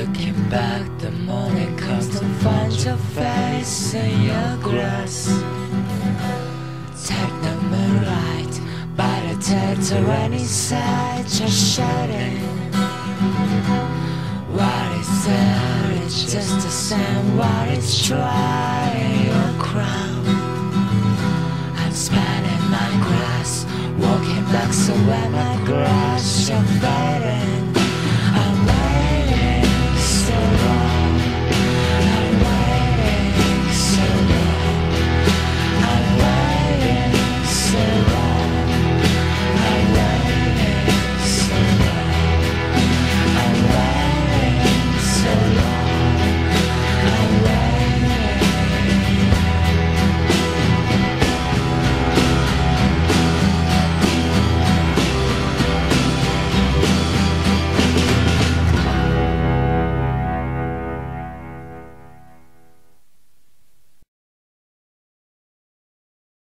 Looking back, the morning comes to find your face in your grass. Take the moonlight by the tail to any side, just shedding. What is there? It's just the same. What is trying your crown? I'm spanning my grass, walking back so where my grass you're fading.